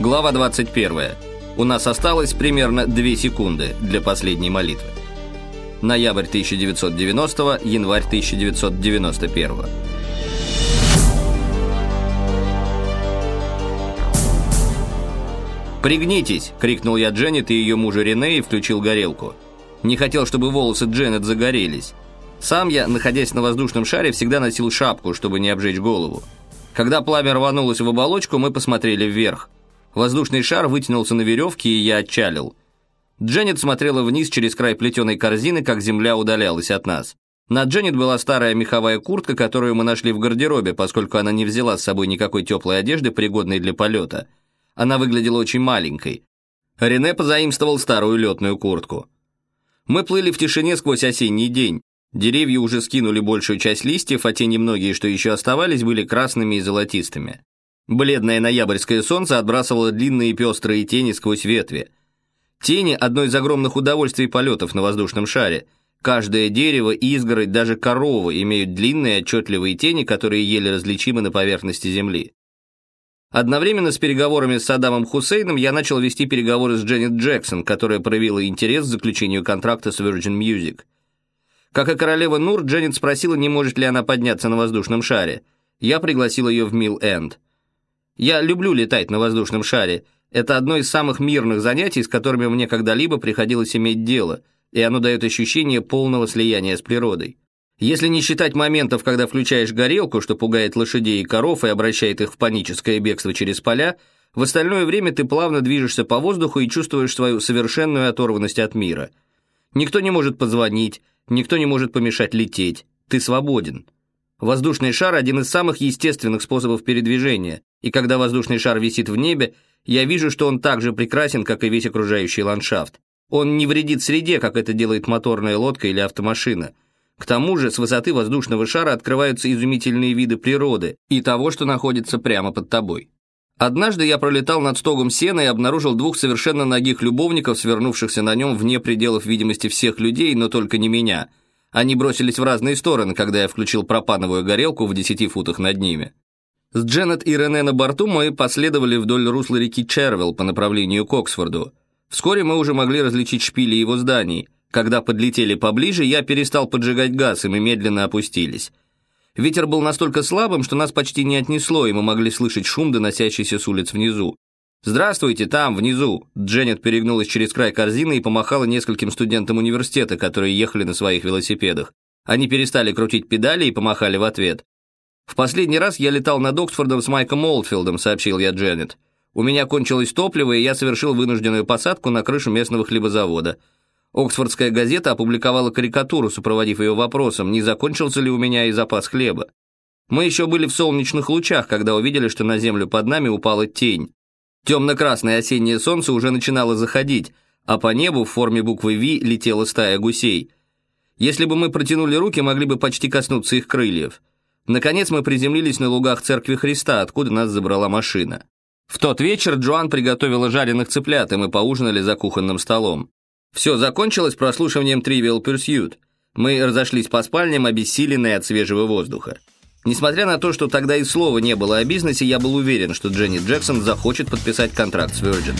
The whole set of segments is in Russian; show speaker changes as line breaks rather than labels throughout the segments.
Глава 21. У нас осталось примерно 2 секунды для последней молитвы. Ноябрь 1990, январь 1991. «Пригнитесь!» – крикнул я Дженнет и ее мужу Рене и включил горелку. Не хотел, чтобы волосы Дженнет загорелись. Сам я, находясь на воздушном шаре, всегда носил шапку, чтобы не обжечь голову. Когда пламя рванулось в оболочку, мы посмотрели вверх – Воздушный шар вытянулся на веревке, и я отчалил. Дженнет смотрела вниз через край плетеной корзины, как земля удалялась от нас. На Дженнет была старая меховая куртка, которую мы нашли в гардеробе, поскольку она не взяла с собой никакой теплой одежды, пригодной для полета. Она выглядела очень маленькой. Рене позаимствовал старую летную куртку. Мы плыли в тишине сквозь осенний день. Деревья уже скинули большую часть листьев, а те немногие, что еще оставались, были красными и золотистыми. Бледное ноябрьское солнце отбрасывало длинные пестрые тени сквозь ветви. Тени – одно из огромных удовольствий полетов на воздушном шаре. Каждое дерево, изгородь, даже корова имеют длинные отчетливые тени, которые еле различимы на поверхности Земли. Одновременно с переговорами с Саддамом Хусейном я начал вести переговоры с Дженнет Джексон, которая проявила интерес к заключению контракта с Virgin Music. Как и королева Нур, Дженнет спросила, не может ли она подняться на воздушном шаре. Я пригласил ее в Милл-Энд. Я люблю летать на воздушном шаре. Это одно из самых мирных занятий, с которыми мне когда-либо приходилось иметь дело, и оно дает ощущение полного слияния с природой. Если не считать моментов, когда включаешь горелку, что пугает лошадей и коров и обращает их в паническое бегство через поля, в остальное время ты плавно движешься по воздуху и чувствуешь свою совершенную оторванность от мира. Никто не может позвонить, никто не может помешать лететь. Ты свободен. Воздушный шар – один из самых естественных способов передвижения, и когда воздушный шар висит в небе, я вижу, что он так же прекрасен, как и весь окружающий ландшафт. Он не вредит среде, как это делает моторная лодка или автомашина. К тому же с высоты воздушного шара открываются изумительные виды природы и того, что находится прямо под тобой. Однажды я пролетал над стогом сена и обнаружил двух совершенно ногих любовников, свернувшихся на нем вне пределов видимости всех людей, но только не меня – они бросились в разные стороны, когда я включил пропановую горелку в десяти футах над ними. С Дженнет и Рене на борту мы последовали вдоль русла реки Червилл по направлению к Оксфорду. Вскоре мы уже могли различить шпили его зданий. Когда подлетели поближе, я перестал поджигать газ, и мы медленно опустились. Ветер был настолько слабым, что нас почти не отнесло, и мы могли слышать шум, доносящийся с улиц внизу. «Здравствуйте, там, внизу!» Дженнет перегнулась через край корзины и помахала нескольким студентам университета, которые ехали на своих велосипедах. Они перестали крутить педали и помахали в ответ. «В последний раз я летал над Оксфордом с Майком Олдфилдом», — сообщил я Дженнет. «У меня кончилось топливо, и я совершил вынужденную посадку на крышу местного хлебозавода. Оксфордская газета опубликовала карикатуру, сопроводив ее вопросом, не закончился ли у меня и запас хлеба. Мы еще были в солнечных лучах, когда увидели, что на землю под нами упала тень. Темно-красное осеннее солнце уже начинало заходить, а по небу в форме буквы «Ви» летела стая гусей. Если бы мы протянули руки, могли бы почти коснуться их крыльев. Наконец мы приземлились на лугах Церкви Христа, откуда нас забрала машина. В тот вечер Джоан приготовила жареных цыплят, и мы поужинали за кухонным столом. Все закончилось прослушиванием Trivial Pursuit. Мы разошлись по спальням, обессиленные от свежего воздуха. Несмотря на то, что тогда и слова не было о бизнесе, я был уверен, что Дженни Джексон захочет подписать контракт с Virgin.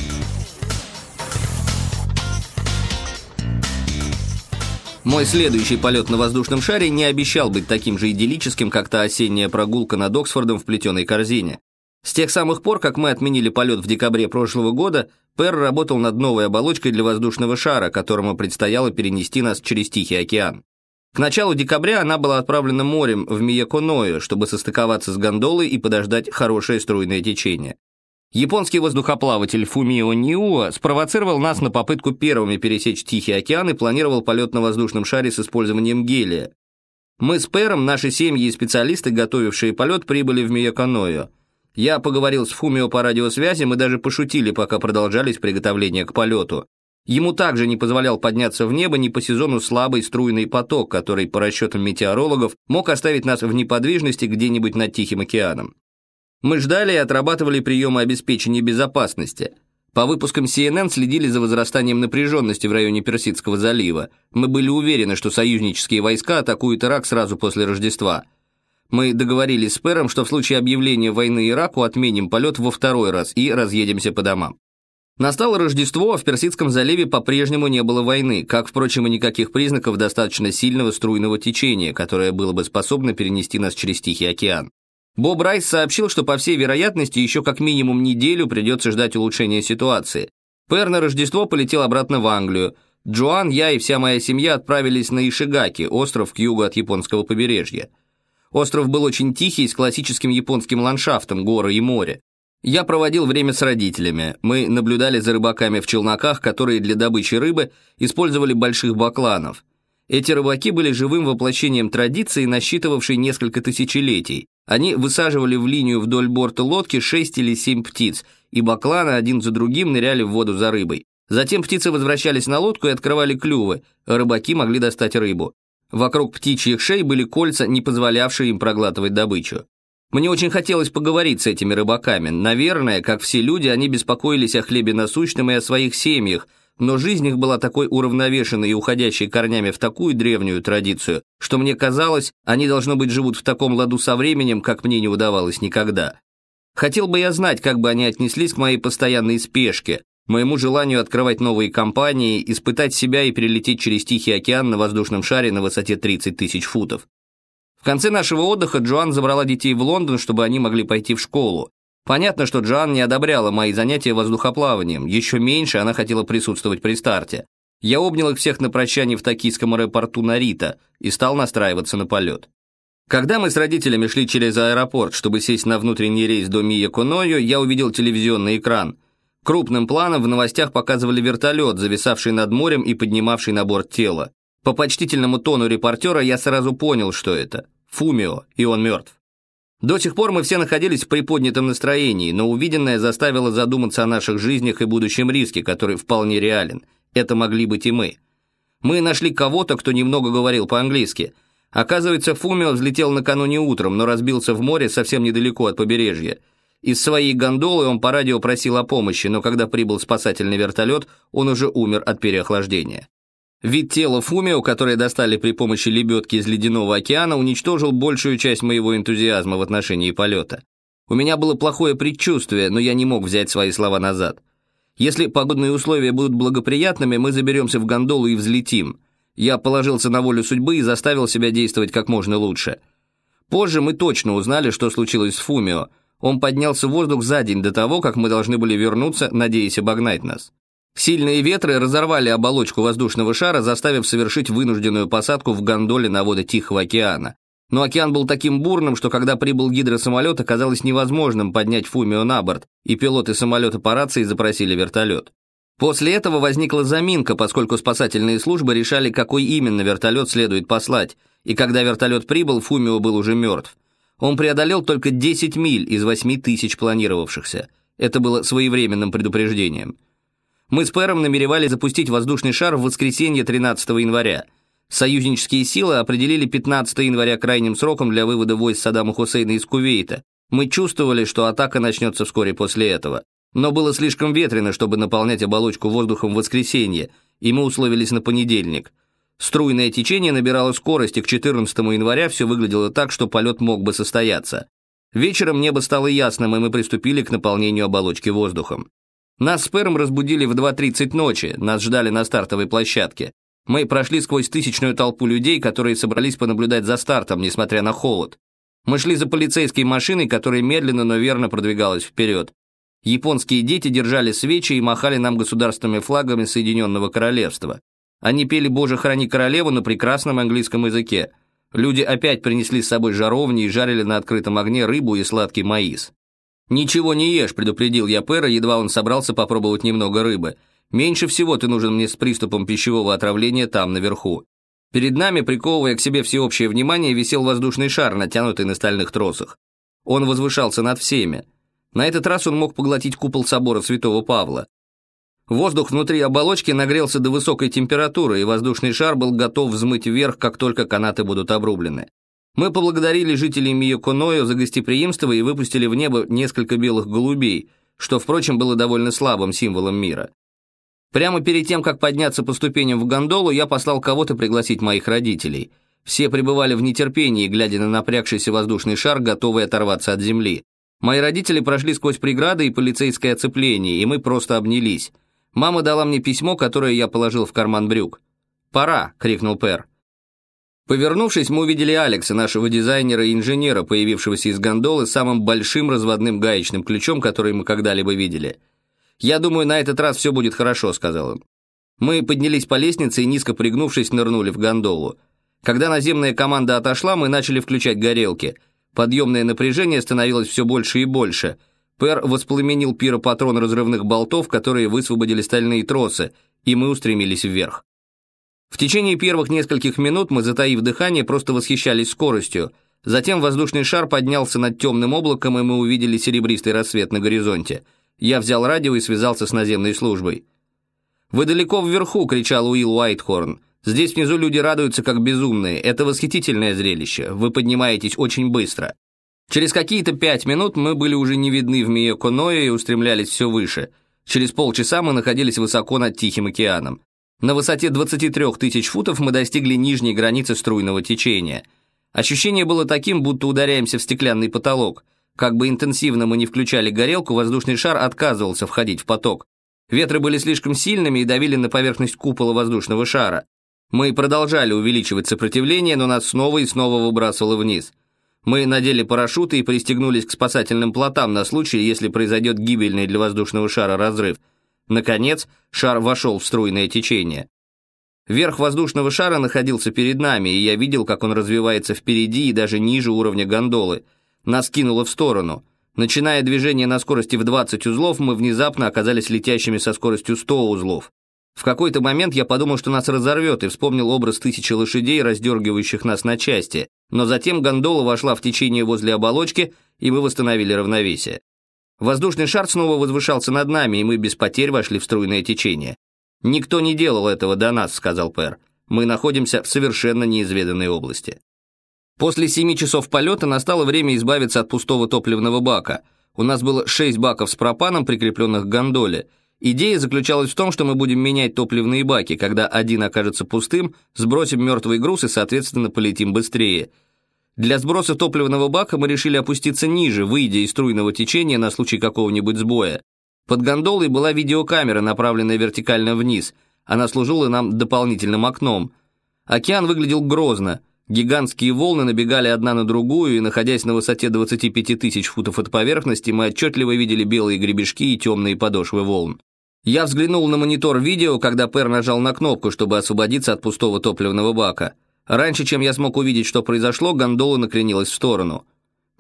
Мой следующий полет на воздушном шаре не обещал быть таким же идиллическим, как та осенняя прогулка над Оксфордом в плетеной корзине. С тех самых пор, как мы отменили полет в декабре прошлого года, Пэр работал над новой оболочкой для воздушного шара, которому предстояло перенести нас через Тихий океан. К началу декабря она была отправлена морем в Мияконою, чтобы состыковаться с гондолой и подождать хорошее струйное течение. Японский воздухоплаватель Фумио Ниуа спровоцировал нас на попытку первыми пересечь Тихий океан и планировал полет на воздушном шаре с использованием гелия. Мы с Пэром, наши семьи и специалисты, готовившие полет, прибыли в Мияконою. Я поговорил с Фумио по радиосвязи, мы даже пошутили, пока продолжались приготовления к полету. Ему также не позволял подняться в небо не по сезону слабый струйный поток, который, по расчетам метеорологов, мог оставить нас в неподвижности где-нибудь над Тихим океаном. Мы ждали и отрабатывали приемы обеспечения безопасности. По выпускам CNN следили за возрастанием напряженности в районе Персидского залива. Мы были уверены, что союзнические войска атакуют Ирак сразу после Рождества. Мы договорились с Пером, что в случае объявления войны Ираку отменим полет во второй раз и разъедемся по домам. Настало Рождество, а в Персидском заливе по-прежнему не было войны, как, впрочем, и никаких признаков достаточно сильного струйного течения, которое было бы способно перенести нас через Тихий океан. Боб Райс сообщил, что, по всей вероятности, еще как минимум неделю придется ждать улучшения ситуации. Пэр на Рождество полетел обратно в Англию. Джоан, я и вся моя семья отправились на Ишигаки, остров к югу от японского побережья. Остров был очень тихий, с классическим японским ландшафтом, горы и море. Я проводил время с родителями. Мы наблюдали за рыбаками в челноках, которые для добычи рыбы использовали больших бакланов. Эти рыбаки были живым воплощением традиции, насчитывавшей несколько тысячелетий. Они высаживали в линию вдоль борта лодки шесть или семь птиц, и бакланы один за другим ныряли в воду за рыбой. Затем птицы возвращались на лодку и открывали клювы, рыбаки могли достать рыбу. Вокруг птичьих шей были кольца, не позволявшие им проглатывать добычу. Мне очень хотелось поговорить с этими рыбаками. Наверное, как все люди, они беспокоились о хлебе насущном и о своих семьях, но жизнь их была такой уравновешенной и уходящей корнями в такую древнюю традицию, что мне казалось, они, должно быть, живут в таком ладу со временем, как мне не удавалось никогда. Хотел бы я знать, как бы они отнеслись к моей постоянной спешке, моему желанию открывать новые компании, испытать себя и перелететь через Тихий океан на воздушном шаре на высоте 30 тысяч футов. В конце нашего отдыха Джоан забрала детей в Лондон, чтобы они могли пойти в школу. Понятно, что Джоан не одобряла мои занятия воздухоплаванием, еще меньше она хотела присутствовать при старте. Я обнял их всех на прощание в токийском аэропорту Нарита и стал настраиваться на полет. Когда мы с родителями шли через аэропорт, чтобы сесть на внутренний рейс до Мия Конойо, я увидел телевизионный экран. Крупным планом в новостях показывали вертолет, зависавший над морем и поднимавший на борт тело. По почтительному тону репортера я сразу понял, что это. Фумио, и он мертв. До сих пор мы все находились в приподнятом настроении, но увиденное заставило задуматься о наших жизнях и будущем риске, который вполне реален. Это могли быть и мы. Мы нашли кого-то, кто немного говорил по-английски. Оказывается, Фумио взлетел накануне утром, но разбился в море совсем недалеко от побережья. Из своей гондолы он по радио просил о помощи, но когда прибыл спасательный вертолет, он уже умер от переохлаждения. Вид тела Фумио, которое достали при помощи лебедки из ледяного океана, уничтожил большую часть моего энтузиазма в отношении полета. У меня было плохое предчувствие, но я не мог взять свои слова назад. Если погодные условия будут благоприятными, мы заберемся в гондолу и взлетим. Я положился на волю судьбы и заставил себя действовать как можно лучше. Позже мы точно узнали, что случилось с Фумио. Он поднялся в воздух за день до того, как мы должны были вернуться, надеясь обогнать нас. Сильные ветры разорвали оболочку воздушного шара, заставив совершить вынужденную посадку в гондоле на воды Тихого океана. Но океан был таким бурным, что когда прибыл гидросамолет, оказалось невозможным поднять Фумио на борт, и пилоты самолета по рации запросили вертолет. После этого возникла заминка, поскольку спасательные службы решали, какой именно вертолет следует послать, и когда вертолет прибыл, Фумио был уже мертв. Он преодолел только 10 миль из 8 тысяч планировавшихся. Это было своевременным предупреждением. Мы с Пэром намеревались запустить воздушный шар в воскресенье 13 января. Союзнические силы определили 15 января крайним сроком для вывода войск Саддама Хусейна из Кувейта. Мы чувствовали, что атака начнется вскоре после этого. Но было слишком ветрено, чтобы наполнять оболочку воздухом в воскресенье, и мы условились на понедельник. Струйное течение набирало скорость, и к 14 января все выглядело так, что полет мог бы состояться. Вечером небо стало ясным, и мы приступили к наполнению оболочки воздухом. Нас с Пэром разбудили в 2.30 ночи, нас ждали на стартовой площадке. Мы прошли сквозь тысячную толпу людей, которые собрались понаблюдать за стартом, несмотря на холод. Мы шли за полицейской машиной, которая медленно, но верно продвигалась вперед. Японские дети держали свечи и махали нам государственными флагами Соединенного Королевства. Они пели «Боже, храни королеву» на прекрасном английском языке. Люди опять принесли с собой жаровни и жарили на открытом огне рыбу и сладкий маис. «Ничего не ешь», — предупредил я Пэра, едва он собрался попробовать немного рыбы. «Меньше всего ты нужен мне с приступом пищевого отравления там, наверху». Перед нами, приковывая к себе всеобщее внимание, висел воздушный шар, натянутый на стальных тросах. Он возвышался над всеми. На этот раз он мог поглотить купол собора святого Павла. Воздух внутри оболочки нагрелся до высокой температуры, и воздушный шар был готов взмыть вверх, как только канаты будут обрублены. Мы поблагодарили жителей Миоконою за гостеприимство и выпустили в небо несколько белых голубей, что, впрочем, было довольно слабым символом мира. Прямо перед тем, как подняться по ступеням в гондолу, я послал кого-то пригласить моих родителей. Все пребывали в нетерпении, глядя на напрягшийся воздушный шар, готовый оторваться от земли. Мои родители прошли сквозь преграды и полицейское оцепление, и мы просто обнялись. Мама дала мне письмо, которое я положил в карман брюк. «Пора!» — крикнул Пер. Повернувшись, мы увидели Алекса, нашего дизайнера и инженера, появившегося из гондолы с самым большим разводным гаечным ключом, который мы когда-либо видели. «Я думаю, на этот раз все будет хорошо», — сказал он. Мы поднялись по лестнице и, низко пригнувшись, нырнули в гондолу. Когда наземная команда отошла, мы начали включать горелки. Подъемное напряжение становилось все больше и больше. Пер воспламенил пиропатрон разрывных болтов, которые высвободили стальные тросы, и мы устремились вверх. В течение первых нескольких минут мы, затаив дыхание, просто восхищались скоростью. Затем воздушный шар поднялся над темным облаком, и мы увидели серебристый рассвет на горизонте. Я взял радио и связался с наземной службой. «Вы далеко вверху!» — кричал Уилл Уайтхорн. «Здесь внизу люди радуются как безумные. Это восхитительное зрелище. Вы поднимаетесь очень быстро». Через какие-то пять минут мы были уже не видны в Миоконое и устремлялись все выше. Через полчаса мы находились высоко над Тихим океаном. На высоте 23 тысяч футов мы достигли нижней границы струйного течения. Ощущение было таким, будто ударяемся в стеклянный потолок. Как бы интенсивно мы не включали горелку, воздушный шар отказывался входить в поток. Ветры были слишком сильными и давили на поверхность купола воздушного шара. Мы продолжали увеличивать сопротивление, но нас снова и снова выбрасывало вниз. Мы надели парашюты и пристегнулись к спасательным плотам на случай, если произойдет гибельный для воздушного шара разрыв – Наконец, шар вошел в струйное течение. Верх воздушного шара находился перед нами, и я видел, как он развивается впереди и даже ниже уровня гондолы. Нас кинуло в сторону. Начиная движение на скорости в 20 узлов, мы внезапно оказались летящими со скоростью 100 узлов. В какой-то момент я подумал, что нас разорвет, и вспомнил образ тысячи лошадей, раздергивающих нас на части. Но затем гондола вошла в течение возле оболочки, и мы восстановили равновесие. Воздушный шар снова возвышался над нами, и мы без потерь вошли в струйное течение. «Никто не делал этого до нас», — сказал Пэр. «Мы находимся в совершенно неизведанной области». После семи часов полета настало время избавиться от пустого топливного бака. У нас было шесть баков с пропаном, прикрепленных к гондоле. Идея заключалась в том, что мы будем менять топливные баки. Когда один окажется пустым, сбросим мертвый груз и, соответственно, полетим быстрее — для сброса топливного бака мы решили опуститься ниже, выйдя из струйного течения на случай какого-нибудь сбоя. Под гондолой была видеокамера, направленная вертикально вниз. Она служила нам дополнительным окном. Океан выглядел грозно. Гигантские волны набегали одна на другую, и, находясь на высоте 25 тысяч футов от поверхности, мы отчетливо видели белые гребешки и темные подошвы волн. Я взглянул на монитор видео, когда Пер нажал на кнопку, чтобы освободиться от пустого топливного бака. Раньше, чем я смог увидеть, что произошло, гондола накренилась в сторону.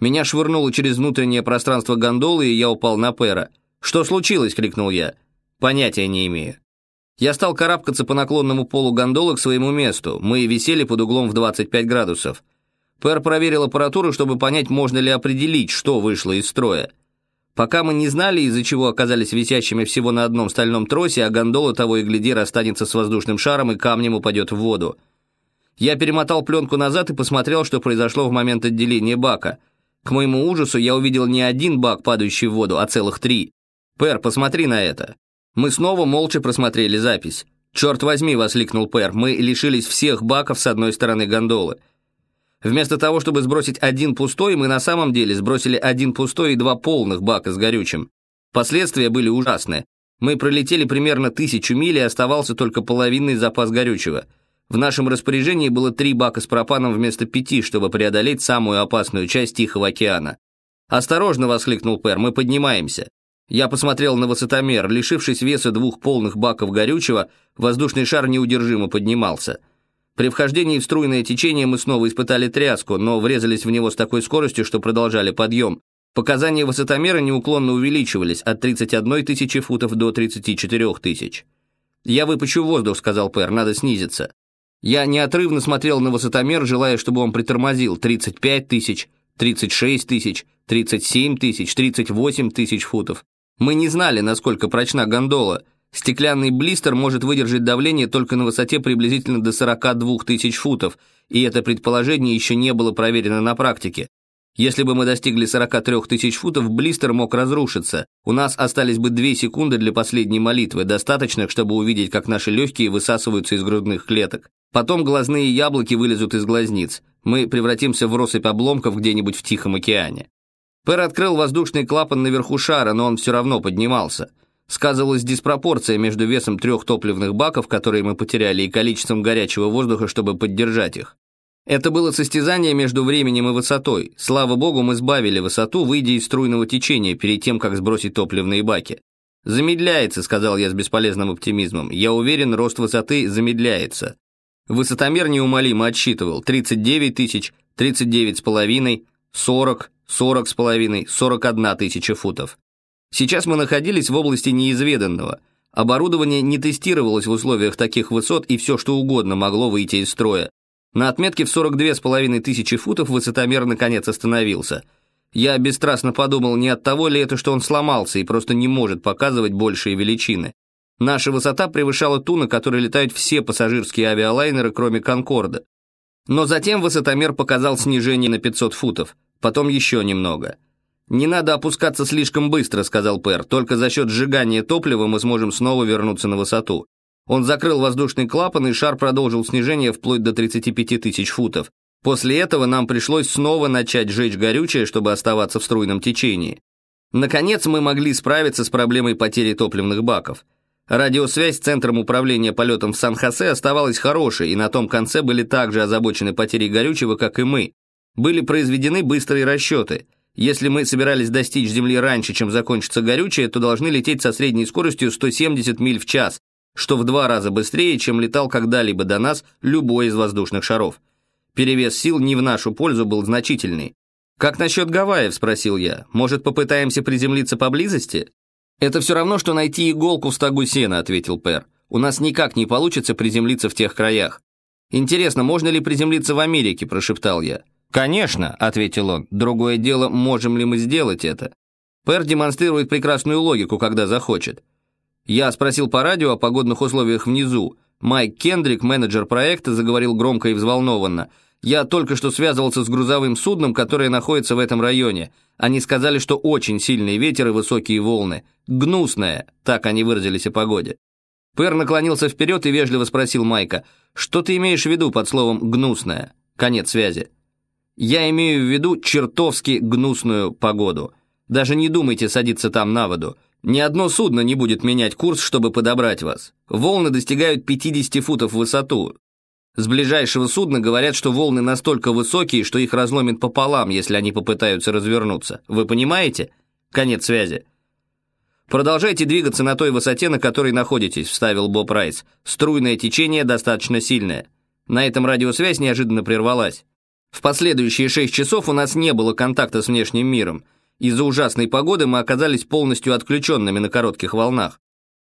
Меня швырнуло через внутреннее пространство гондолы, и я упал на Пера. «Что случилось?» — крикнул я. «Понятия не имею». Я стал карабкаться по наклонному полу гондолы к своему месту. Мы висели под углом в 25 градусов. Пэр проверил аппаратуру, чтобы понять, можно ли определить, что вышло из строя. Пока мы не знали, из-за чего оказались висящими всего на одном стальном тросе, а гондола того и гляди расстанется с воздушным шаром и камнем упадет в воду. Я перемотал пленку назад и посмотрел, что произошло в момент отделения бака. К моему ужасу я увидел не один бак, падающий в воду, а целых три. «Пэр, посмотри на это». Мы снова молча просмотрели запись. «Черт возьми!» — воскликнул Пэр. «Мы лишились всех баков с одной стороны гондолы». Вместо того, чтобы сбросить один пустой, мы на самом деле сбросили один пустой и два полных бака с горючим. Последствия были ужасны. Мы пролетели примерно тысячу миль, и оставался только половинный запас горючего — в нашем распоряжении было три бака с пропаном вместо пяти, чтобы преодолеть самую опасную часть Тихого океана. «Осторожно!» — воскликнул Пер, — «мы поднимаемся». Я посмотрел на высотомер. Лишившись веса двух полных баков горючего, воздушный шар неудержимо поднимался. При вхождении в струйное течение мы снова испытали тряску, но врезались в него с такой скоростью, что продолжали подъем. Показания высотомера неуклонно увеличивались от 31 тысячи футов до 34 тысяч. «Я выпущу воздух», — сказал Пер, — «надо снизиться». Я неотрывно смотрел на высотомер, желая, чтобы он притормозил 35 тысяч, 36 тысяч, 37 тысяч, 38 тысяч футов. Мы не знали, насколько прочна гондола. Стеклянный блистер может выдержать давление только на высоте приблизительно до 42 тысяч футов, и это предположение еще не было проверено на практике. Если бы мы достигли 43 тысяч футов, блистер мог разрушиться. У нас остались бы 2 секунды для последней молитвы, достаточно, чтобы увидеть, как наши легкие высасываются из грудных клеток. Потом глазные яблоки вылезут из глазниц. Мы превратимся в россыпь обломков где-нибудь в Тихом океане. Пэр открыл воздушный клапан наверху шара, но он все равно поднимался. Сказывалась диспропорция между весом трех топливных баков, которые мы потеряли, и количеством горячего воздуха, чтобы поддержать их. Это было состязание между временем и высотой. Слава богу, мы сбавили высоту, выйдя из струйного течения перед тем, как сбросить топливные баки. «Замедляется», — сказал я с бесполезным оптимизмом. «Я уверен, рост высоты замедляется». Высотомер неумолимо отсчитывал 39 тысяч, 39 с половиной, 40, 40 с половиной, 41 тысяча футов. Сейчас мы находились в области неизведанного. Оборудование не тестировалось в условиях таких высот, и все что угодно могло выйти из строя. На отметке в 42 с половиной тысячи футов высотомер наконец остановился. Я бесстрастно подумал, не от того ли это, что он сломался и просто не может показывать большие величины. Наша высота превышала ту, на которой летают все пассажирские авиалайнеры, кроме «Конкорда». Но затем высотомер показал снижение на 500 футов, потом еще немного. «Не надо опускаться слишком быстро», — сказал Пэр, «только за счет сжигания топлива мы сможем снова вернуться на высоту». Он закрыл воздушный клапан, и шар продолжил снижение вплоть до 35 тысяч футов. После этого нам пришлось снова начать жечь горючее, чтобы оставаться в струйном течении. Наконец мы могли справиться с проблемой потери топливных баков. Радиосвязь с Центром управления полетом в Сан-Хосе оставалась хорошей, и на том конце были также озабочены потерей горючего, как и мы. Были произведены быстрые расчеты. Если мы собирались достичь Земли раньше, чем закончится горючее, то должны лететь со средней скоростью 170 миль в час, что в два раза быстрее, чем летал когда-либо до нас любой из воздушных шаров. Перевес сил не в нашу пользу был значительный. «Как насчет Гавайев?» – спросил я. «Может, попытаемся приземлиться поблизости?» «Это все равно, что найти иголку в стогу сена», – ответил Пэр. «У нас никак не получится приземлиться в тех краях». «Интересно, можно ли приземлиться в Америке?» – прошептал я. «Конечно», – ответил он. «Другое дело, можем ли мы сделать это?» Пэр демонстрирует прекрасную логику, когда захочет. Я спросил по радио о погодных условиях внизу. Майк Кендрик, менеджер проекта, заговорил громко и взволнованно. «Я только что связывался с грузовым судном, которое находится в этом районе. Они сказали, что очень сильный ветер и высокие волны. Гнусная, так они выразились о погоде». Пэр наклонился вперед и вежливо спросил Майка, «Что ты имеешь в виду под словом «гнусная»?» Конец связи. «Я имею в виду чертовски гнусную погоду. Даже не думайте садиться там на воду. Ни одно судно не будет менять курс, чтобы подобрать вас. Волны достигают 50 футов в высоту. С ближайшего судна говорят, что волны настолько высокие, что их разломит пополам, если они попытаются развернуться. Вы понимаете? Конец связи. «Продолжайте двигаться на той высоте, на которой находитесь», — вставил Боб Райс. «Струйное течение достаточно сильное». На этом радиосвязь неожиданно прервалась. В последующие шесть часов у нас не было контакта с внешним миром. Из-за ужасной погоды мы оказались полностью отключенными на коротких волнах.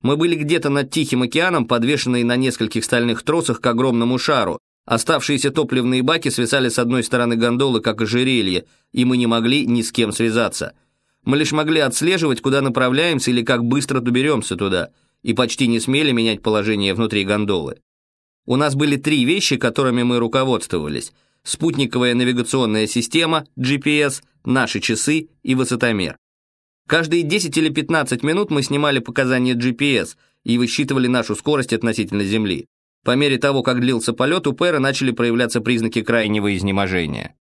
Мы были где-то над Тихим океаном, подвешенные на нескольких стальных тросах к огромному шару. Оставшиеся топливные баки свисали с одной стороны гондолы, как ожерелье, и мы не могли ни с кем связаться. Мы лишь могли отслеживать, куда направляемся или как быстро доберемся туда, и почти не смели менять положение внутри гондолы. У нас были три вещи, которыми мы руководствовались – спутниковая навигационная система, GPS, наши часы и высотомер. Каждые 10 или 15 минут мы снимали показания GPS и высчитывали нашу скорость относительно Земли. По мере того, как длился полет, у Пэра начали проявляться признаки крайнего изнеможения.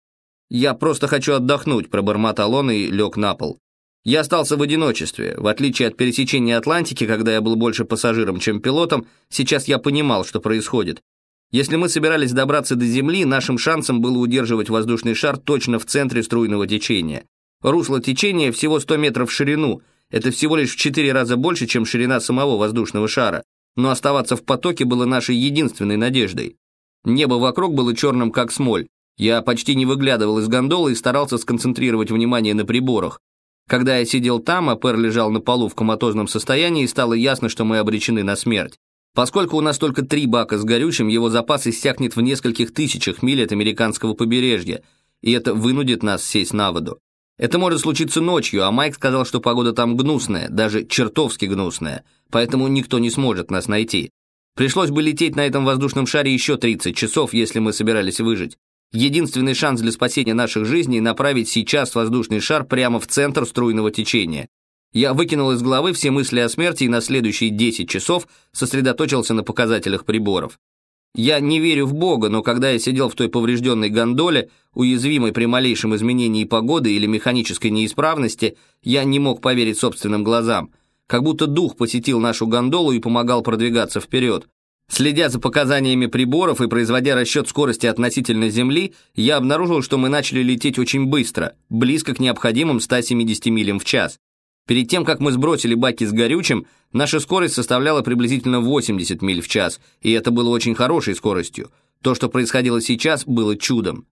«Я просто хочу отдохнуть», – пробормотал он и лег на пол. Я остался в одиночестве. В отличие от пересечения Атлантики, когда я был больше пассажиром, чем пилотом, сейчас я понимал, что происходит. Если мы собирались добраться до Земли, нашим шансом было удерживать воздушный шар точно в центре струйного течения. Русло течения всего 100 метров в ширину, это всего лишь в 4 раза больше, чем ширина самого воздушного шара, но оставаться в потоке было нашей единственной надеждой. Небо вокруг было черным, как смоль. Я почти не выглядывал из гондолы и старался сконцентрировать внимание на приборах. Когда я сидел там, а Пер лежал на полу в коматозном состоянии, стало ясно, что мы обречены на смерть. Поскольку у нас только три бака с горючим, его запас иссякнет в нескольких тысячах миль от американского побережья, и это вынудит нас сесть на воду. Это может случиться ночью, а Майк сказал, что погода там гнусная, даже чертовски гнусная, поэтому никто не сможет нас найти. Пришлось бы лететь на этом воздушном шаре еще 30 часов, если мы собирались выжить. Единственный шанс для спасения наших жизней – направить сейчас воздушный шар прямо в центр струйного течения. Я выкинул из головы все мысли о смерти и на следующие 10 часов сосредоточился на показателях приборов. Я не верю в Бога, но когда я сидел в той поврежденной гондоле, уязвимой при малейшем изменении погоды или механической неисправности, я не мог поверить собственным глазам. Как будто дух посетил нашу гондолу и помогал продвигаться вперед. Следя за показаниями приборов и производя расчет скорости относительно Земли, я обнаружил, что мы начали лететь очень быстро, близко к необходимым 170 милям в час. Перед тем, как мы сбросили баки с горючим, наша скорость составляла приблизительно 80 миль в час, и это было очень хорошей скоростью. То, что происходило сейчас, было чудом.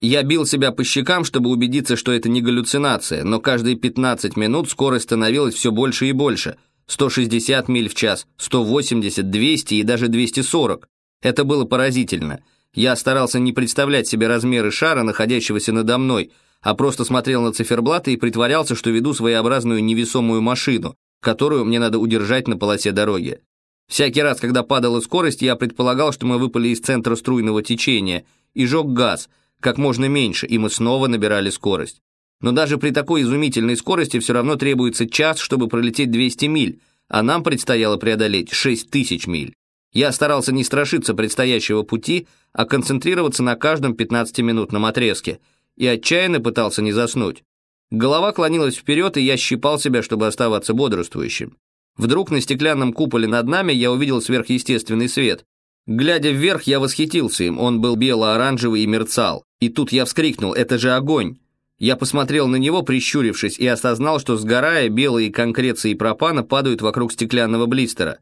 Я бил себя по щекам, чтобы убедиться, что это не галлюцинация, но каждые 15 минут скорость становилась все больше и больше. 160 миль в час, 180, 200 и даже 240. Это было поразительно. Я старался не представлять себе размеры шара, находящегося надо мной, а просто смотрел на циферблаты и притворялся, что веду своеобразную невесомую машину, которую мне надо удержать на полосе дороги. Всякий раз, когда падала скорость, я предполагал, что мы выпали из центра струйного течения, и жег газ, как можно меньше, и мы снова набирали скорость. Но даже при такой изумительной скорости все равно требуется час, чтобы пролететь 200 миль, а нам предстояло преодолеть 6000 миль. Я старался не страшиться предстоящего пути, а концентрироваться на каждом 15-минутном отрезке – и отчаянно пытался не заснуть. Голова клонилась вперед, и я щипал себя, чтобы оставаться бодрствующим. Вдруг на стеклянном куполе над нами я увидел сверхъестественный свет. Глядя вверх, я восхитился им, он был бело-оранжевый и мерцал. И тут я вскрикнул, это же огонь! Я посмотрел на него, прищурившись, и осознал, что сгорая, белые конкреции пропана падают вокруг стеклянного блистера.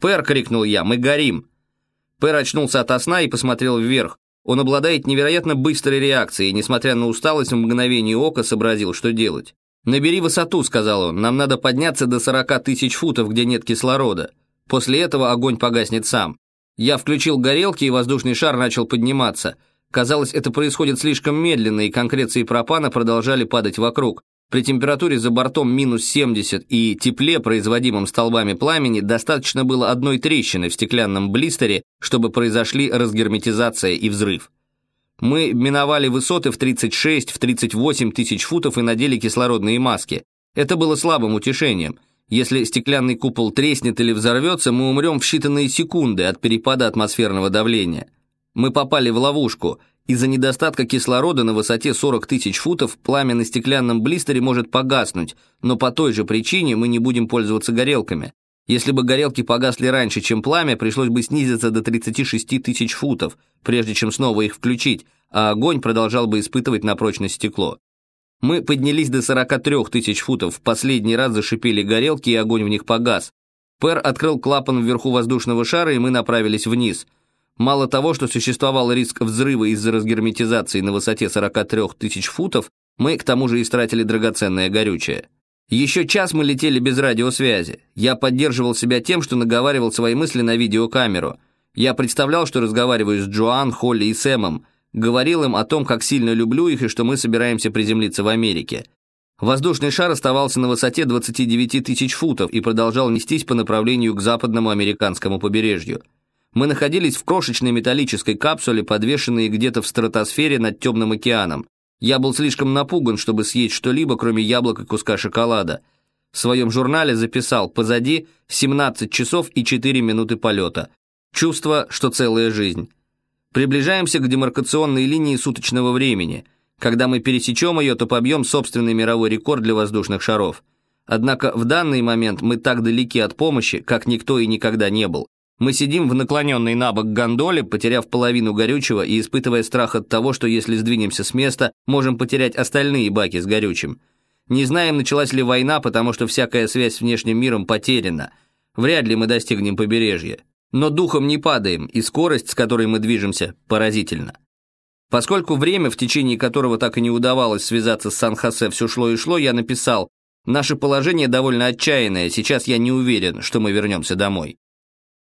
«Пэр!» — крикнул я, «мы горим!» Пэр очнулся ото сна и посмотрел вверх. Он обладает невероятно быстрой реакцией, и, несмотря на усталость, в мгновение ока сообразил, что делать. «Набери высоту», — сказал он, — «нам надо подняться до 40 тысяч футов, где нет кислорода. После этого огонь погаснет сам». Я включил горелки, и воздушный шар начал подниматься. Казалось, это происходит слишком медленно, и конкреции пропана продолжали падать вокруг. При температуре за бортом минус 70 и тепле, производимом столбами пламени, достаточно было одной трещины в стеклянном блистере, чтобы произошли разгерметизация и взрыв. Мы миновали высоты в 36, в 38 тысяч футов и надели кислородные маски. Это было слабым утешением. Если стеклянный купол треснет или взорвется, мы умрем в считанные секунды от перепада атмосферного давления. Мы попали в ловушку – из-за недостатка кислорода на высоте 40 тысяч футов пламя на стеклянном блистере может погаснуть, но по той же причине мы не будем пользоваться горелками. Если бы горелки погасли раньше, чем пламя, пришлось бы снизиться до 36 тысяч футов, прежде чем снова их включить, а огонь продолжал бы испытывать на прочность стекло. Мы поднялись до 43 тысяч футов, в последний раз зашипели горелки, и огонь в них погас. Пэр открыл клапан вверху воздушного шара, и мы направились вниз – Мало того, что существовал риск взрыва из-за разгерметизации на высоте 43 тысяч футов, мы к тому же истратили драгоценное горючее. Еще час мы летели без радиосвязи. Я поддерживал себя тем, что наговаривал свои мысли на видеокамеру. Я представлял, что разговариваю с Джоан, Холли и Сэмом, говорил им о том, как сильно люблю их и что мы собираемся приземлиться в Америке. Воздушный шар оставался на высоте 29 тысяч футов и продолжал нестись по направлению к западному американскому побережью. Мы находились в крошечной металлической капсуле, подвешенной где-то в стратосфере над темным океаном. Я был слишком напуган, чтобы съесть что-либо, кроме яблок и куска шоколада. В своем журнале записал «Позади 17 часов и 4 минуты полета». Чувство, что целая жизнь. Приближаемся к демаркационной линии суточного времени. Когда мы пересечем ее, то побьем собственный мировой рекорд для воздушных шаров. Однако в данный момент мы так далеки от помощи, как никто и никогда не был. Мы сидим в наклоненной на бок гондоле, потеряв половину горючего и испытывая страх от того, что если сдвинемся с места, можем потерять остальные баки с горючим. Не знаем, началась ли война, потому что всякая связь с внешним миром потеряна. Вряд ли мы достигнем побережья. Но духом не падаем, и скорость, с которой мы движемся, поразительна. Поскольку время, в течение которого так и не удавалось связаться с Сан-Хосе, все шло и шло, я написал, «Наше положение довольно отчаянное, сейчас я не уверен, что мы вернемся домой».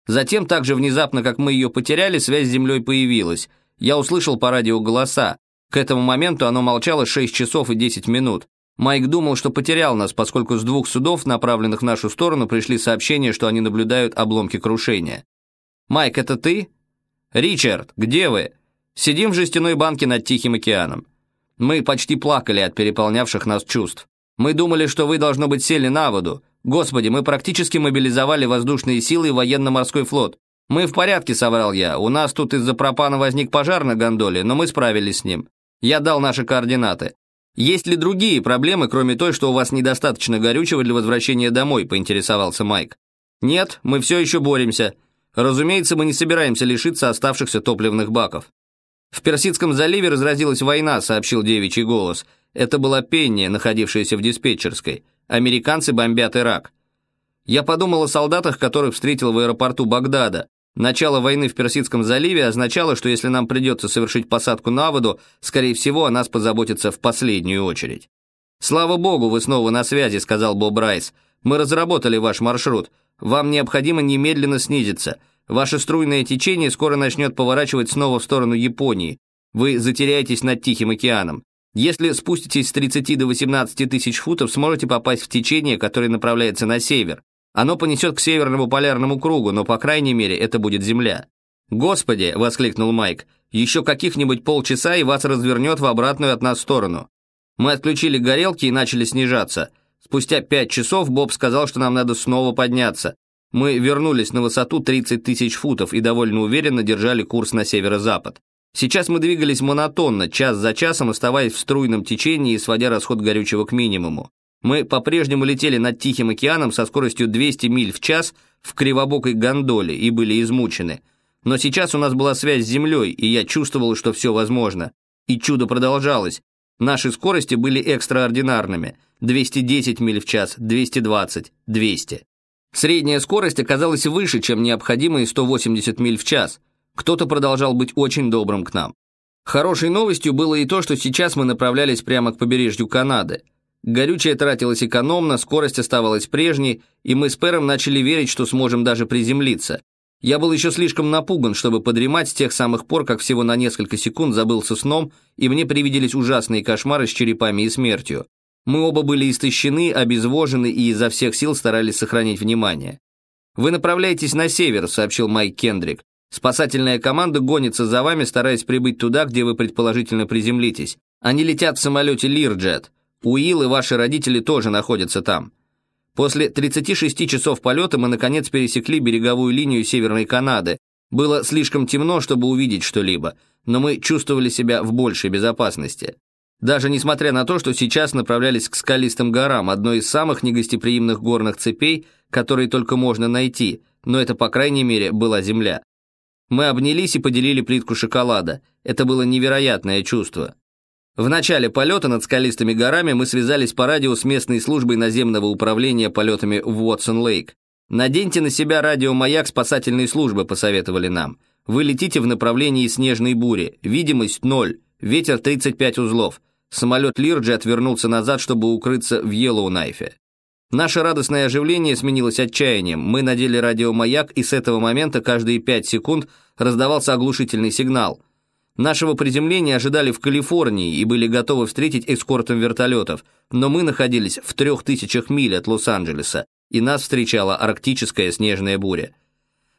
Затем, так же внезапно, как мы ее потеряли, связь с Землей появилась. Я услышал по радио голоса. К этому моменту оно молчало 6 часов и 10 минут. Майк думал, что потерял нас, поскольку с двух судов, направленных в нашу сторону, пришли сообщения, что они наблюдают обломки крушения. «Майк, это ты?» «Ричард, где вы?» Сидим в жестяной банке над Тихим океаном. Мы почти плакали от переполнявших нас чувств. Мы думали, что вы, должно быть, сели на воду. Господи, мы практически мобилизовали воздушные силы и военно-морской флот. Мы в порядке, соврал я. У нас тут из-за пропана возник пожар на гондоле, но мы справились с ним. Я дал наши координаты. Есть ли другие проблемы, кроме той, что у вас недостаточно горючего для возвращения домой, поинтересовался Майк. Нет, мы все еще боремся. Разумеется, мы не собираемся лишиться оставшихся топливных баков. В Персидском заливе разразилась война, сообщил девичий голос. Это была Пенни, находившаяся в диспетчерской. Американцы бомбят Ирак. Я подумал о солдатах, которых встретил в аэропорту Багдада. Начало войны в Персидском заливе означало, что если нам придется совершить посадку на воду, скорее всего, о нас позаботятся в последнюю очередь. «Слава богу, вы снова на связи», — сказал Боб Райс. «Мы разработали ваш маршрут. Вам необходимо немедленно снизиться. Ваше струйное течение скоро начнет поворачивать снова в сторону Японии. Вы затеряетесь над Тихим океаном. Если спуститесь с 30 до 18 тысяч футов, сможете попасть в течение, которое направляется на север. Оно понесет к северному полярному кругу, но, по крайней мере, это будет Земля. «Господи!» — воскликнул Майк. «Еще каких-нибудь полчаса, и вас развернет в обратную от нас сторону». Мы отключили горелки и начали снижаться. Спустя пять часов Боб сказал, что нам надо снова подняться. Мы вернулись на высоту 30 тысяч футов и довольно уверенно держали курс на северо-запад. Сейчас мы двигались монотонно, час за часом оставаясь в струйном течении и сводя расход горючего к минимуму. Мы по-прежнему летели над Тихим океаном со скоростью 200 миль в час в кривобокой гондоле и были измучены. Но сейчас у нас была связь с Землей, и я чувствовал, что все возможно. И чудо продолжалось. Наши скорости были экстраординарными. 210 миль в час, 220, 200. Средняя скорость оказалась выше, чем необходимые 180 миль в час. Кто-то продолжал быть очень добрым к нам. Хорошей новостью было и то, что сейчас мы направлялись прямо к побережью Канады. Горючее тратилось экономно, скорость оставалась прежней, и мы с Пером начали верить, что сможем даже приземлиться. Я был еще слишком напуган, чтобы подремать с тех самых пор, как всего на несколько секунд забылся сном, и мне привиделись ужасные кошмары с черепами и смертью. Мы оба были истощены, обезвожены и изо всех сил старались сохранить внимание. «Вы направляетесь на север», — сообщил Майк Кендрик. «Спасательная команда гонится за вами, стараясь прибыть туда, где вы предположительно приземлитесь. Они летят в самолете Лирджет. Уилл и ваши родители тоже находятся там». После 36 часов полета мы, наконец, пересекли береговую линию Северной Канады. Было слишком темно, чтобы увидеть что-либо, но мы чувствовали себя в большей безопасности. Даже несмотря на то, что сейчас направлялись к скалистым горам, одной из самых негостеприимных горных цепей, которые только можно найти, но это, по крайней мере, была земля. Мы обнялись и поделили плитку шоколада. Это было невероятное чувство. В начале полета над скалистыми горами мы связались по радио с местной службой наземного управления полетами в Уотсон-Лейк. «Наденьте на себя радиомаяк спасательной службы», — посоветовали нам. «Вы летите в направлении снежной бури. Видимость ноль. Ветер 35 узлов». Самолет Лирджи отвернулся назад, чтобы укрыться в Йеллоунайфе. Наше радостное оживление сменилось отчаянием. Мы надели радиомаяк, и с этого момента каждые 5 секунд раздавался оглушительный сигнал — Нашего приземления ожидали в Калифорнии и были готовы встретить эскортом вертолетов, но мы находились в трех тысячах миль от Лос-Анджелеса, и нас встречала арктическая снежная буря.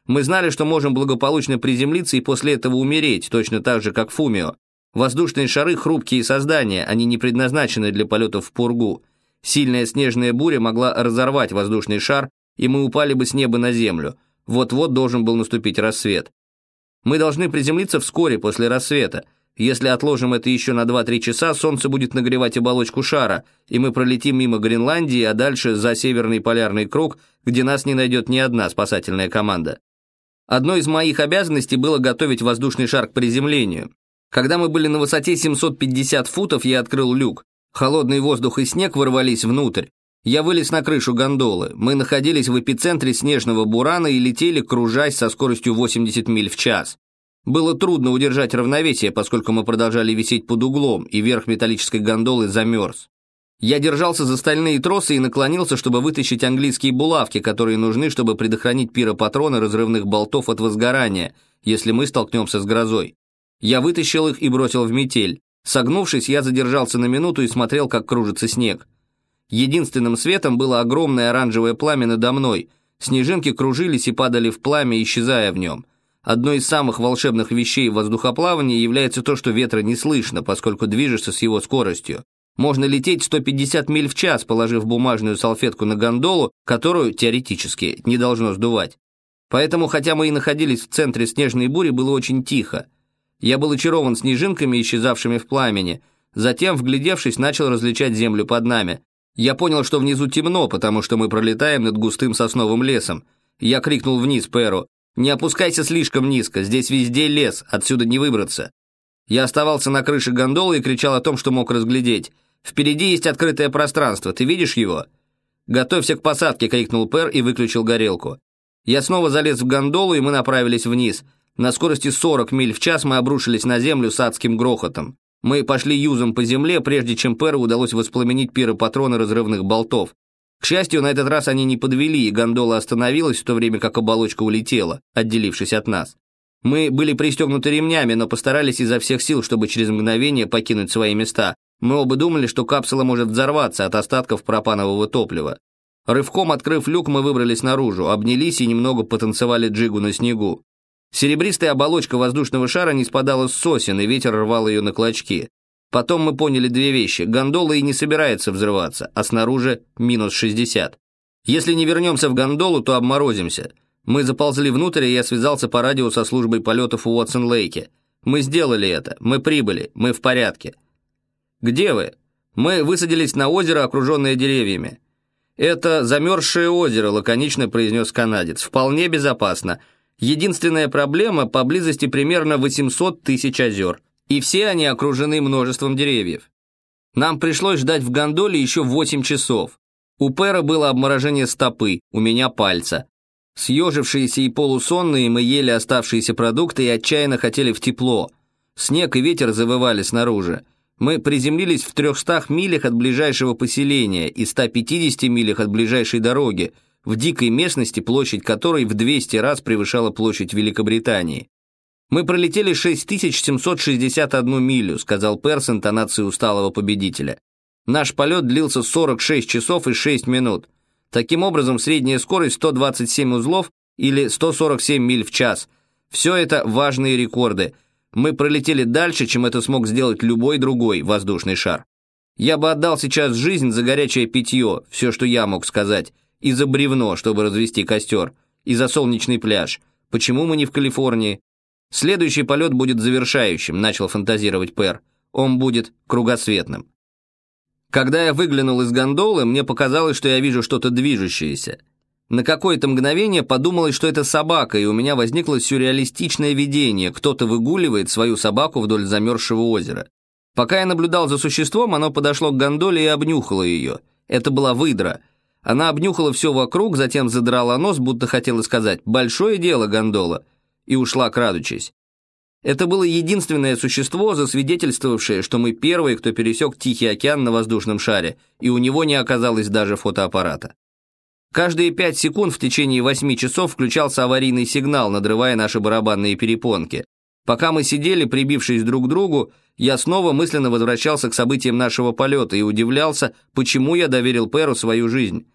Мы знали, что можем благополучно приземлиться и после этого умереть, точно так же, как Фумио. Воздушные шары – хрупкие создания, они не предназначены для полетов в пургу. Сильная снежная буря могла разорвать воздушный шар, и мы упали бы с неба на землю. Вот-вот должен был наступить рассвет. Мы должны приземлиться вскоре после рассвета. Если отложим это еще на 2-3 часа, солнце будет нагревать оболочку шара, и мы пролетим мимо Гренландии, а дальше за Северный полярный круг, где нас не найдет ни одна спасательная команда. Одной из моих обязанностей было готовить воздушный шар к приземлению. Когда мы были на высоте 750 футов, я открыл люк. Холодный воздух и снег ворвались внутрь. Я вылез на крышу гондолы. Мы находились в эпицентре снежного бурана и летели, кружась со скоростью 80 миль в час. Было трудно удержать равновесие, поскольку мы продолжали висеть под углом, и верх металлической гондолы замерз. Я держался за стальные тросы и наклонился, чтобы вытащить английские булавки, которые нужны, чтобы предохранить пиропатроны разрывных болтов от возгорания, если мы столкнемся с грозой. Я вытащил их и бросил в метель. Согнувшись, я задержался на минуту и смотрел, как кружится снег. Единственным светом было огромное оранжевое пламя надо мной. Снежинки кружились и падали в пламя, исчезая в нем. Одной из самых волшебных вещей в воздухоплавании является то, что ветра не слышно, поскольку движешься с его скоростью. Можно лететь 150 миль в час, положив бумажную салфетку на гондолу, которую, теоретически, не должно сдувать. Поэтому, хотя мы и находились в центре снежной бури, было очень тихо. Я был очарован снежинками, исчезавшими в пламени. Затем, вглядевшись, начал различать землю под нами. Я понял, что внизу темно, потому что мы пролетаем над густым сосновым лесом. Я крикнул вниз Перу. «Не опускайся слишком низко, здесь везде лес, отсюда не выбраться». Я оставался на крыше гондолы и кричал о том, что мог разглядеть. «Впереди есть открытое пространство, ты видишь его?» «Готовься к посадке!» — крикнул Пер и выключил горелку. Я снова залез в гондолу, и мы направились вниз. На скорости 40 миль в час мы обрушились на землю с адским грохотом. Мы пошли юзом по земле, прежде чем Перу удалось воспламенить пиропатроны разрывных болтов. К счастью, на этот раз они не подвели, и гондола остановилась, в то время как оболочка улетела, отделившись от нас. Мы были пристегнуты ремнями, но постарались изо всех сил, чтобы через мгновение покинуть свои места. Мы оба думали, что капсула может взорваться от остатков пропанового топлива. Рывком открыв люк, мы выбрались наружу, обнялись и немного потанцевали джигу на снегу. Серебристая оболочка воздушного шара не спадала с сосен, и ветер рвал ее на клочки. Потом мы поняли две вещи. Гондола и не собирается взрываться, а снаружи минус 60. Если не вернемся в гондолу, то обморозимся. Мы заползли внутрь, и я связался по радио со службой полетов у Уотсон-Лейке. Мы сделали это. Мы прибыли. Мы в порядке. Где вы? Мы высадились на озеро, окруженное деревьями. Это замерзшее озеро, лаконично произнес канадец. Вполне безопасно. Единственная проблема – поблизости примерно 800 тысяч озер и все они окружены множеством деревьев. Нам пришлось ждать в гондоле еще 8 часов. У Пэра было обморожение стопы, у меня пальца. Съежившиеся и полусонные мы ели оставшиеся продукты и отчаянно хотели в тепло. Снег и ветер завывали снаружи. Мы приземлились в 300 милях от ближайшего поселения и 150 милях от ближайшей дороги, в дикой местности, площадь которой в 200 раз превышала площадь Великобритании. «Мы пролетели 6761 милю», сказал Пер с интонацией усталого победителя. «Наш полет длился 46 часов и 6 минут. Таким образом, средняя скорость 127 узлов или 147 миль в час. Все это важные рекорды. Мы пролетели дальше, чем это смог сделать любой другой воздушный шар. Я бы отдал сейчас жизнь за горячее питье, все, что я мог сказать, и за бревно, чтобы развести костер, и за солнечный пляж. Почему мы не в Калифорнии? Следующий полет будет завершающим, начал фантазировать Пэр. Он будет кругосветным. Когда я выглянул из гондолы, мне показалось, что я вижу что-то движущееся. На какое-то мгновение подумалось, что это собака, и у меня возникло сюрреалистичное видение. Кто-то выгуливает свою собаку вдоль замерзшего озера. Пока я наблюдал за существом, оно подошло к гондоле и обнюхало ее. Это была выдра. Она обнюхала все вокруг, затем задрала нос, будто хотела сказать «Большое дело, гондола», и ушла крадучись. Это было единственное существо, засвидетельствовавшее, что мы первые, кто пересек Тихий океан на воздушном шаре, и у него не оказалось даже фотоаппарата. Каждые пять секунд в течение восьми часов включался аварийный сигнал, надрывая наши барабанные перепонки. Пока мы сидели, прибившись друг к другу, я снова мысленно возвращался к событиям нашего полета и удивлялся, почему я доверил Перу свою жизнь.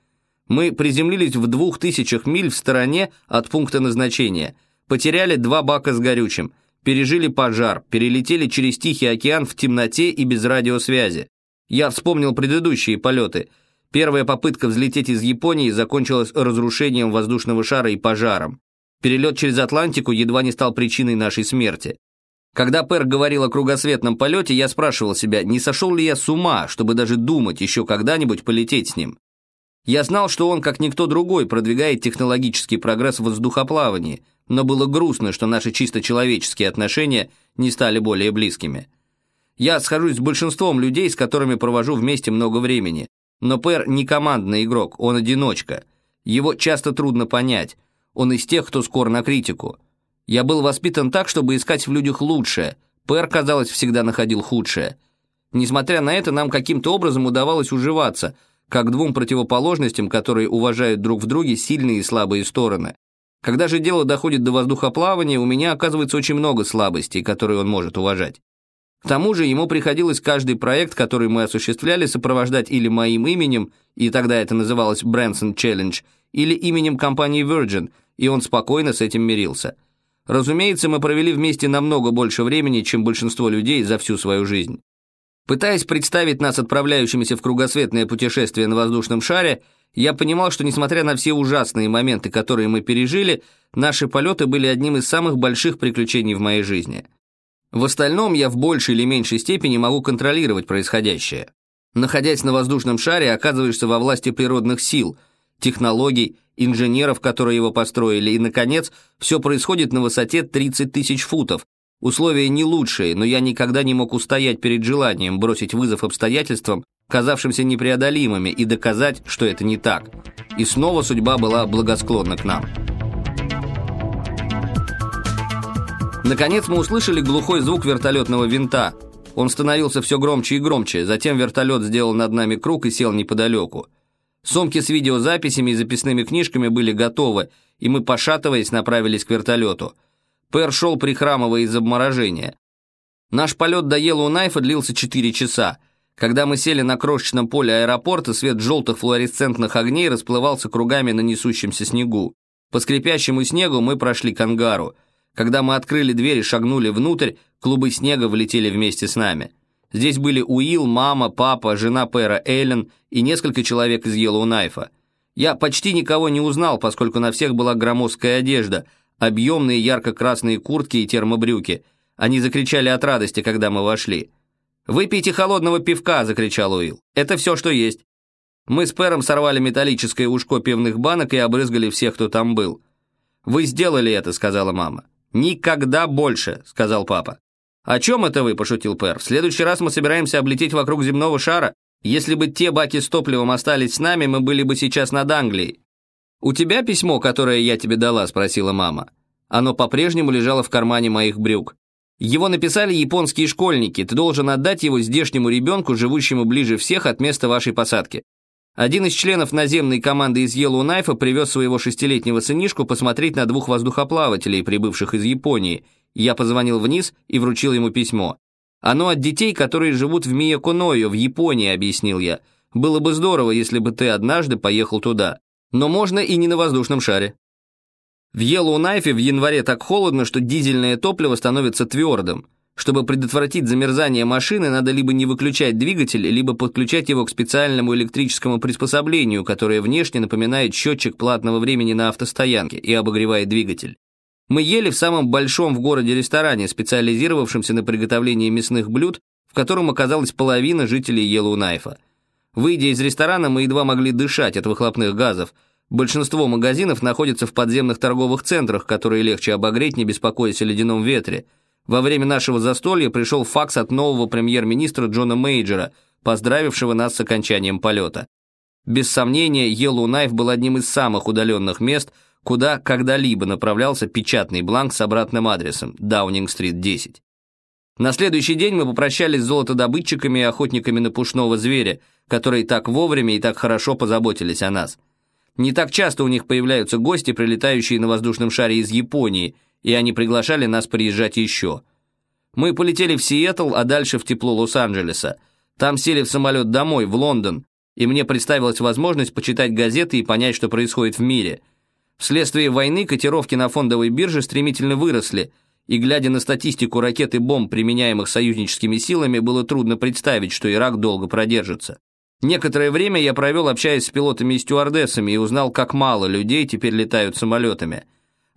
Мы приземлились в двух тысячах миль в стороне от пункта назначения – Потеряли два бака с горючим, пережили пожар, перелетели через Тихий океан в темноте и без радиосвязи. Я вспомнил предыдущие полеты. Первая попытка взлететь из Японии закончилась разрушением воздушного шара и пожаром. Перелет через Атлантику едва не стал причиной нашей смерти. Когда Пер говорил о кругосветном полете, я спрашивал себя, не сошел ли я с ума, чтобы даже думать еще когда-нибудь полететь с ним. Я знал, что он, как никто другой, продвигает технологический прогресс в воздухоплавании – но было грустно, что наши чисто человеческие отношения не стали более близкими. Я схожусь с большинством людей, с которыми провожу вместе много времени, но Пэр не командный игрок, он одиночка. Его часто трудно понять, он из тех, кто скор на критику. Я был воспитан так, чтобы искать в людях лучшее, Пэр, казалось, всегда находил худшее. Несмотря на это, нам каким-то образом удавалось уживаться, как двум противоположностям, которые уважают друг в друге сильные и слабые стороны. Когда же дело доходит до воздухоплавания, у меня оказывается очень много слабостей, которые он может уважать. К тому же ему приходилось каждый проект, который мы осуществляли, сопровождать или моим именем, и тогда это называлось Branson Challenge, или именем компании Virgin, и он спокойно с этим мирился. Разумеется, мы провели вместе намного больше времени, чем большинство людей за всю свою жизнь. Пытаясь представить нас отправляющимися в кругосветное путешествие на воздушном шаре, я понимал, что несмотря на все ужасные моменты, которые мы пережили, наши полеты были одним из самых больших приключений в моей жизни. В остальном я в большей или меньшей степени могу контролировать происходящее. Находясь на воздушном шаре, оказываешься во власти природных сил, технологий, инженеров, которые его построили, и, наконец, все происходит на высоте 30 тысяч футов, Условия не лучшие, но я никогда не мог устоять перед желанием бросить вызов обстоятельствам, казавшимся непреодолимыми, и доказать, что это не так. И снова судьба была благосклонна к нам. Наконец мы услышали глухой звук вертолетного винта. Он становился все громче и громче, затем вертолет сделал над нами круг и сел неподалеку. Сумки с видеозаписями и записными книжками были готовы, и мы, пошатываясь, направились к вертолету – Пэр шел прихрамывая из-за обморожения. Наш полет до Йеллоу-Найфа длился 4 часа. Когда мы сели на крошечном поле аэропорта, свет желтых флуоресцентных огней расплывался кругами на несущемся снегу. По скрипящему снегу мы прошли к ангару. Когда мы открыли дверь и шагнули внутрь, клубы снега влетели вместе с нами. Здесь были Уилл, мама, папа, жена Пэра Эйлен и несколько человек из Йеллоу-Найфа. Я почти никого не узнал, поскольку на всех была громоздкая одежда, объемные ярко-красные куртки и термобрюки. Они закричали от радости, когда мы вошли. «Выпейте холодного пивка!» – закричал Уилл. «Это все, что есть». Мы с Пэром сорвали металлическое ушко пивных банок и обрызгали всех, кто там был. «Вы сделали это», – сказала мама. «Никогда больше», – сказал папа. «О чем это вы?» – пошутил Пэр. «В следующий раз мы собираемся облететь вокруг земного шара. Если бы те баки с топливом остались с нами, мы были бы сейчас над Англией. «У тебя письмо, которое я тебе дала?» – спросила мама. Оно по-прежнему лежало в кармане моих брюк. Его написали японские школьники. Ты должен отдать его здешнему ребенку, живущему ближе всех от места вашей посадки. Один из членов наземной команды из Йеллоу-Найфа привез своего шестилетнего сынишку посмотреть на двух воздухоплавателей, прибывших из Японии. Я позвонил вниз и вручил ему письмо. «Оно от детей, которые живут в Мияконойо, в Японии», — объяснил я. «Было бы здорово, если бы ты однажды поехал туда». Но можно и не на воздушном шаре. В Йеллоу-Найфе в январе так холодно, что дизельное топливо становится твердым. Чтобы предотвратить замерзание машины, надо либо не выключать двигатель, либо подключать его к специальному электрическому приспособлению, которое внешне напоминает счетчик платного времени на автостоянке и обогревает двигатель. Мы ели в самом большом в городе ресторане, специализировавшемся на приготовлении мясных блюд, в котором оказалась половина жителей Йеллоу-Найфа. Выйдя из ресторана, мы едва могли дышать от выхлопных газов. Большинство магазинов находятся в подземных торговых центрах, которые легче обогреть, не беспокоясь о ледяном ветре. Во время нашего застолья пришел факс от нового премьер-министра Джона Мейджера, поздравившего нас с окончанием полета. Без сомнения, Йеллоу-Найф был одним из самых удаленных мест, куда когда-либо направлялся печатный бланк с обратным адресом Даунинг-стрит 10. На следующий день мы попрощались с золотодобытчиками и охотниками на пушного зверя, которые так вовремя и так хорошо позаботились о нас. Не так часто у них появляются гости, прилетающие на воздушном шаре из Японии, и они приглашали нас приезжать еще. Мы полетели в Сиэтл, а дальше в тепло Лос-Анджелеса. Там сели в самолет домой, в Лондон, и мне представилась возможность почитать газеты и понять, что происходит в мире. Вследствие войны котировки на фондовой бирже стремительно выросли – и глядя на статистику ракет и бомб, применяемых союзническими силами, было трудно представить, что Ирак долго продержится. Некоторое время я провел, общаясь с пилотами и стюардессами, и узнал, как мало людей теперь летают самолетами.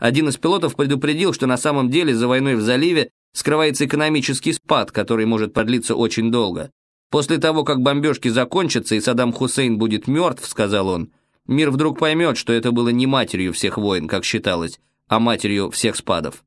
Один из пилотов предупредил, что на самом деле за войной в заливе скрывается экономический спад, который может продлиться очень долго. После того, как бомбежки закончатся и Саддам Хусейн будет мертв, сказал он, мир вдруг поймет, что это было не матерью всех войн, как считалось, а матерью всех спадов.